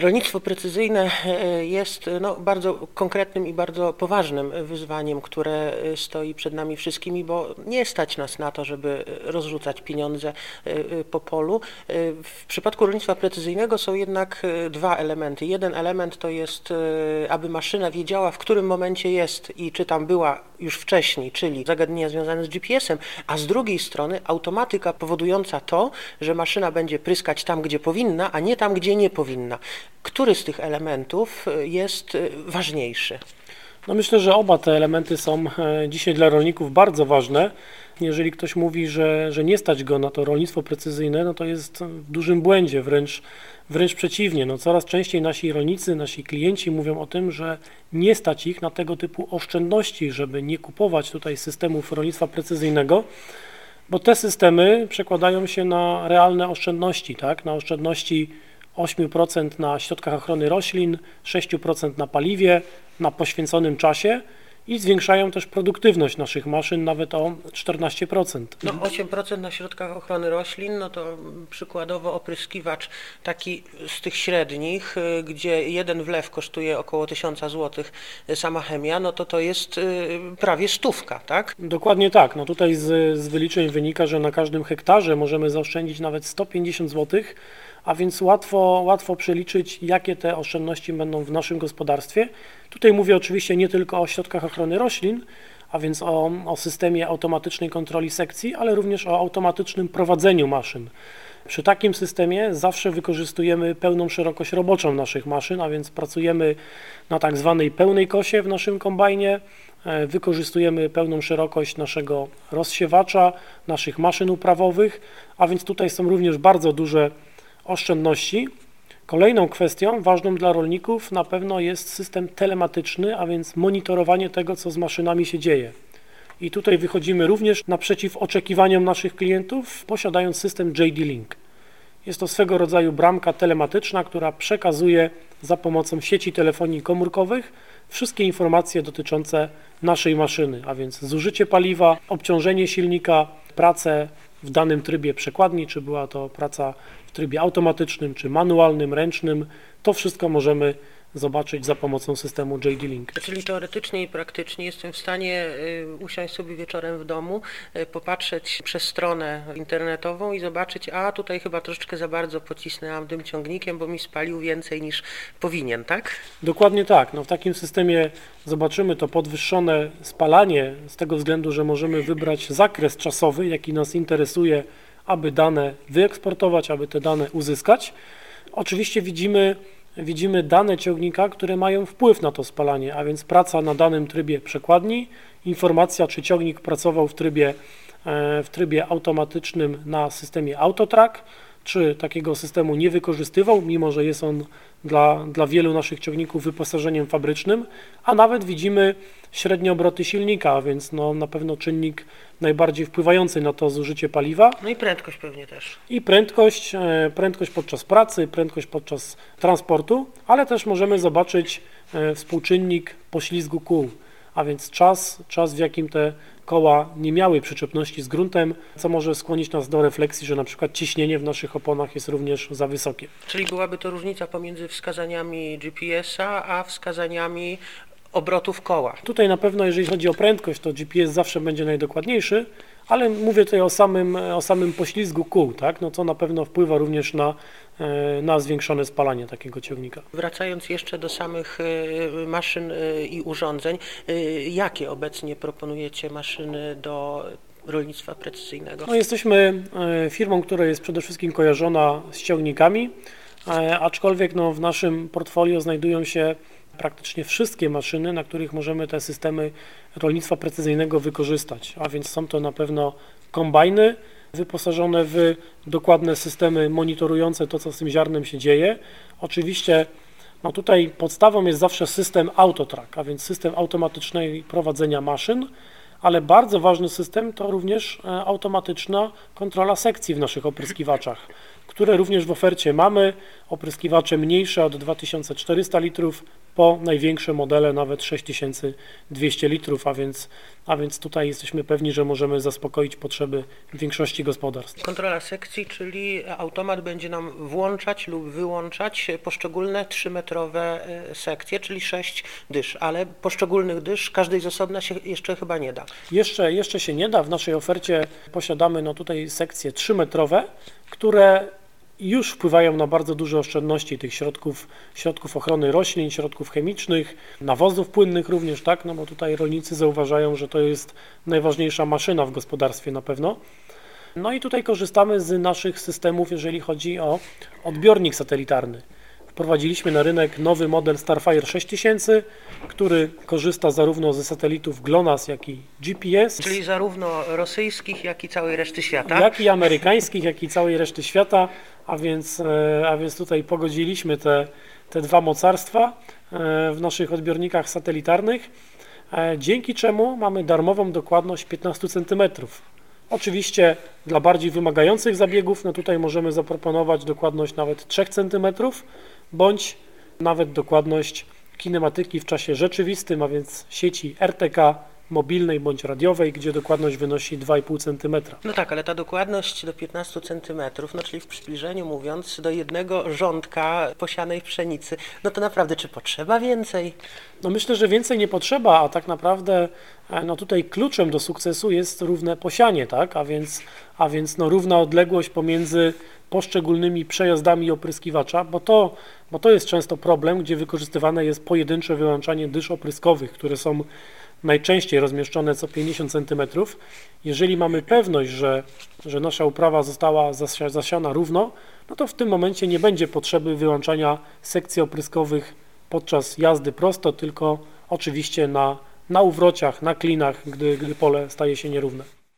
Rolnictwo precyzyjne e, jest no, bardzo konkretnym i bardzo poważnym wyzwaniem, które e, stoi przed nami wszystkimi, bo nie stać nas na to, żeby rozrzucać pieniądze e, po polu. W przypadku rolnictwa precyzyjnego są jednak dwa elementy. Jeden element to jest, aby maszyna wiedziała, w którym momencie jest i czy tam była już wcześniej, czyli zagadnienia związane z GPS-em, a z drugiej strony automatyka powodująca to, że maszyna będzie pryskać tam, gdzie powinna, a nie tam, gdzie nie powinna. Który z tych elementów e, jest e, ważniejszy? No myślę, że oba te elementy są e, dzisiaj dla rolników bardzo ważne. Jeżeli ktoś mówi, że, że nie stać go na to rolnictwo precyzyjne, no to jest w dużym błędzie, wręcz, wręcz przeciwnie. No coraz częściej nasi rolnicy, nasi klienci mówią o tym, że nie stać ich na tego typu oszczędności, żeby nie kupować tutaj systemów rolnictwa precyzyjnego, bo te systemy przekładają się na realne oszczędności, tak? na oszczędności 8% na środkach ochrony roślin, 6% na paliwie, na poświęconym czasie i zwiększają też produktywność naszych maszyn nawet o 14%. No 8% na środkach ochrony roślin, no to przykładowo opryskiwacz taki z tych średnich, y, gdzie jeden wlew kosztuje około 1000 zł y, sama chemia, no to to jest y, prawie stówka, tak? Dokładnie tak. No tutaj z, z wyliczeń wynika, że na każdym hektarze możemy zaoszczędzić nawet 150 zł, a więc łatwo, łatwo przeliczyć, jakie te oszczędności będą w naszym gospodarstwie. Tutaj mówię oczywiście nie tylko o środkach ochrony roślin, a więc o, o systemie automatycznej kontroli sekcji, ale również o automatycznym prowadzeniu maszyn. Przy takim systemie zawsze wykorzystujemy pełną szerokość roboczą naszych maszyn, a więc pracujemy na tak zwanej pełnej kosie w naszym kombajnie, e, wykorzystujemy pełną szerokość naszego rozsiewacza, naszych maszyn uprawowych, a więc tutaj są również bardzo duże oszczędności. Kolejną kwestią ważną dla rolników na pewno jest system telematyczny, a więc monitorowanie tego, co z maszynami się dzieje. I tutaj wychodzimy również naprzeciw oczekiwaniom naszych klientów, posiadając system JD Link. Jest to swego rodzaju bramka telematyczna, która przekazuje za pomocą sieci telefonii komórkowych wszystkie informacje dotyczące naszej maszyny, a więc zużycie paliwa, obciążenie silnika, pracę w danym trybie przekładni, czy była to praca w trybie automatycznym, czy manualnym, ręcznym, to wszystko możemy zobaczyć za pomocą systemu JD Link. Czyli teoretycznie i praktycznie jestem w stanie y, usiąść sobie wieczorem w domu, y, popatrzeć przez stronę internetową i zobaczyć, a tutaj chyba troszeczkę za bardzo pocisnęłam tym ciągnikiem, bo mi spalił więcej niż powinien, tak? Dokładnie tak. No, w takim systemie zobaczymy to podwyższone spalanie z tego względu, że możemy wybrać zakres czasowy, jaki nas interesuje, aby dane wyeksportować, aby te dane uzyskać. Oczywiście widzimy widzimy dane ciągnika, które mają wpływ na to spalanie, a więc praca na danym trybie przekładni, informacja, czy ciągnik pracował w trybie, e, w trybie automatycznym na systemie AutoTrack, czy takiego systemu nie wykorzystywał, mimo że jest on dla, dla wielu naszych ciągników wyposażeniem fabrycznym, a nawet widzimy średnie obroty silnika, a więc no, na pewno czynnik najbardziej wpływający na to zużycie paliwa. No i prędkość pewnie też. I prędkość, e, prędkość podczas pracy, prędkość podczas transportu, ale też możemy zobaczyć e, współczynnik poślizgu kół, a więc czas, czas w jakim te koła nie miały przyczepności z gruntem, co może skłonić nas do refleksji, że na przykład ciśnienie w naszych oponach jest również za wysokie. Czyli byłaby to różnica pomiędzy wskazaniami GPS-a, a wskazaniami obrotów koła. Tutaj na pewno, jeżeli chodzi o prędkość, to GPS zawsze będzie najdokładniejszy, ale mówię tutaj o samym, o samym poślizgu kół, tak? no co na pewno wpływa również na, e, na zwiększone spalanie takiego ciągnika. Wracając jeszcze do samych e, maszyn e, i urządzeń, jakie obecnie proponujecie maszyny do rolnictwa precyzyjnego? No, jesteśmy firmą, która jest przede wszystkim kojarzona z ciągnikami, aczkolwiek no, w naszym portfolio znajdują się praktycznie wszystkie maszyny, na których możemy te systemy rolnictwa precyzyjnego wykorzystać, a więc są to na pewno kombajny wyposażone w dokładne systemy monitorujące to, co z tym ziarnem się dzieje. Oczywiście no tutaj podstawą jest zawsze system AutoTrack, a więc system automatycznego prowadzenia maszyn, ale bardzo ważny system to również e, automatyczna kontrola sekcji w naszych opryskiwaczach, które również w ofercie mamy. Opryskiwacze mniejsze od 2400 litrów po największe modele nawet 6200 litrów, a więc, a więc tutaj jesteśmy pewni, że możemy zaspokoić potrzeby większości gospodarstw. Kontrola sekcji, czyli automat będzie nam włączać lub wyłączać poszczególne 3-metrowe e, sekcje, czyli 6 dysz, ale poszczególnych dysz każdej z osobna się jeszcze chyba nie da. Jeszcze, jeszcze się nie da. W naszej ofercie posiadamy no tutaj sekcje 3-metrowe, które już wpływają na bardzo duże oszczędności tych środków, środków ochrony roślin, środków chemicznych, nawozów płynnych również, tak, no bo tutaj rolnicy zauważają, że to jest najważniejsza maszyna w gospodarstwie na pewno. No i tutaj korzystamy z naszych systemów, jeżeli chodzi o odbiornik satelitarny. Wprowadziliśmy na rynek nowy model Starfire 6000, który korzysta zarówno ze satelitów GLONASS, jak i GPS. Czyli zarówno rosyjskich, jak i całej reszty świata. Jak i amerykańskich, jak i całej reszty świata, a więc, e, a więc tutaj pogodziliśmy te, te dwa mocarstwa e, w naszych odbiornikach satelitarnych, e, dzięki czemu mamy darmową dokładność 15 cm. Oczywiście dla bardziej wymagających zabiegów, no tutaj możemy zaproponować dokładność nawet 3 cm, bądź nawet dokładność kinematyki w czasie rzeczywistym, a więc sieci RTK mobilnej bądź radiowej, gdzie dokładność wynosi 2,5 cm. No tak, ale ta dokładność do 15 cm, no czyli w przybliżeniu mówiąc, do jednego rządka posianej pszenicy, no to naprawdę czy potrzeba więcej? No myślę, że więcej nie potrzeba, a tak naprawdę e, no tutaj kluczem do sukcesu jest równe posianie, tak? A więc, a więc no równa odległość pomiędzy poszczególnymi przejazdami opryskiwacza, bo to, bo to jest często problem, gdzie wykorzystywane jest pojedyncze wyłączanie dysz opryskowych, które są najczęściej rozmieszczone co 50 cm. Jeżeli mamy pewność, że, że nasza uprawa została zasiana równo, no to w tym momencie nie będzie potrzeby wyłączania sekcji opryskowych podczas jazdy prosto, tylko oczywiście na, na uwrociach, na klinach, gdy, gdy pole staje się nierówne.